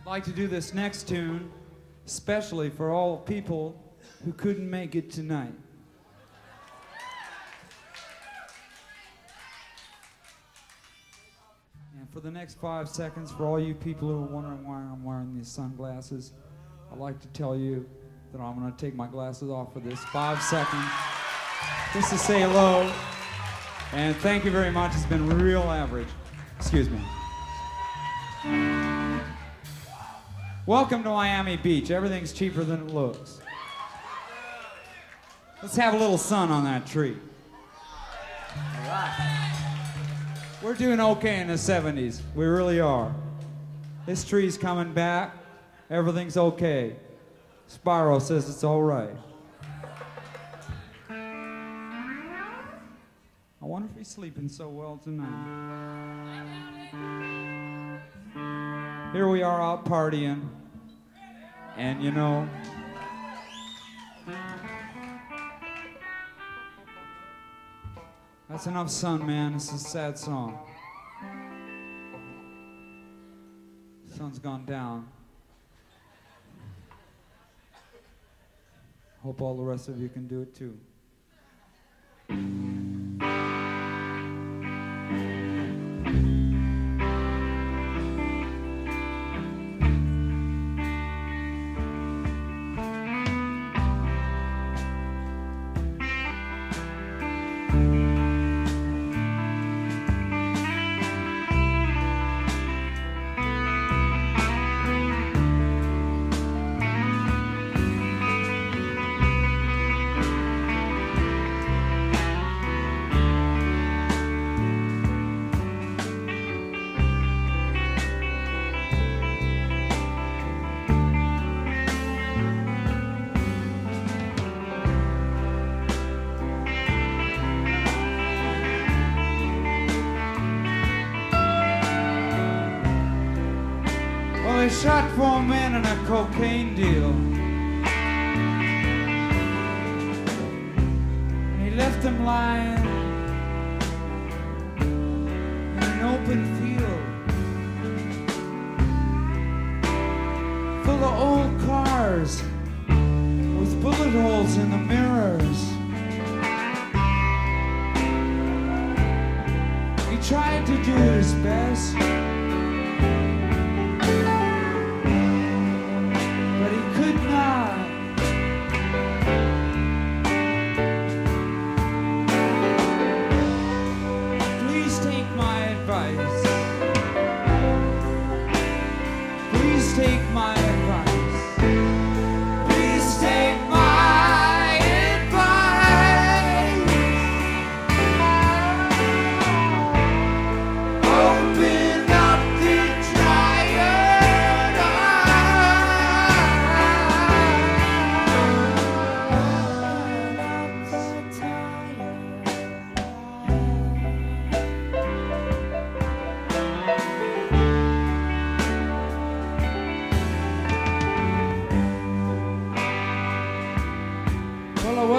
I'd like to do this next tune, especially for all people who couldn't make it tonight. And for the next five seconds, for all you people who are wondering why I'm wearing these sunglasses, I'd like to tell you that I'm going to take my glasses off for this five seconds just to say hello. And thank you very much. It's been real average. Excuse me. Welcome to Miami Beach. Everything's cheaper than it looks. Let's have a little sun on that tree. All right. We're doing okay in the 70s. We really are. This tree's coming back. Everything's okay. Spyro says it's all right. I wonder if he's sleeping so well tonight. Here we are out partying. And you know, that's enough sun, man. Is a sad song. Sun's gone down. Hope all the rest of you can do it too. They shot four men in a cocaine deal. And he left them lying in an open field full of old cars with bullet holes in the mirrors. He tried to do his best.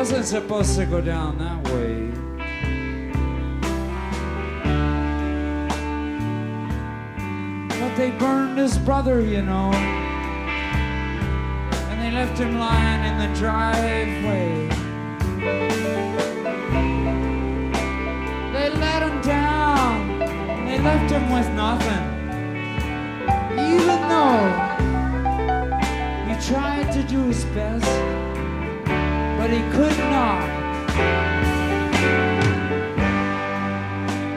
Wasn't supposed to go down that way. But they burned his brother, you know. And they left him lying in the driveway. They let him down. And they left him with nothing. Even though he tried to do his best, but he could not.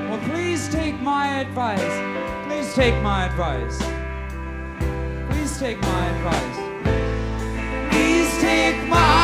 Well, please take my advice. Please take my advice. Please take my advice. Please take my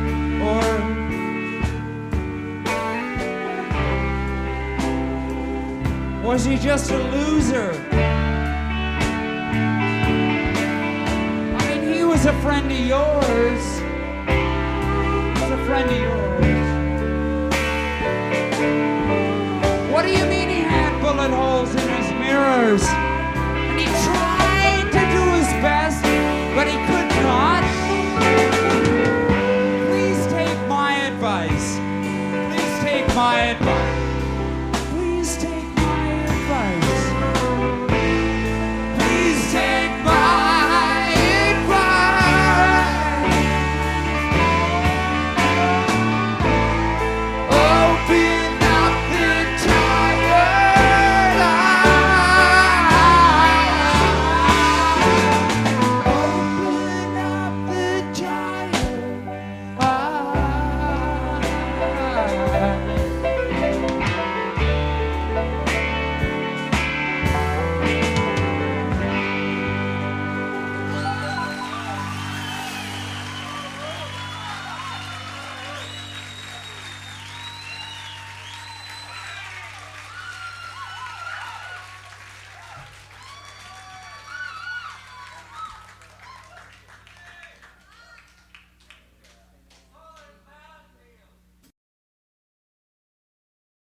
was he just a loser? I mean, he was a friend of yours. He was a friend of yours. What do you mean he had bullet holes in his mirrors?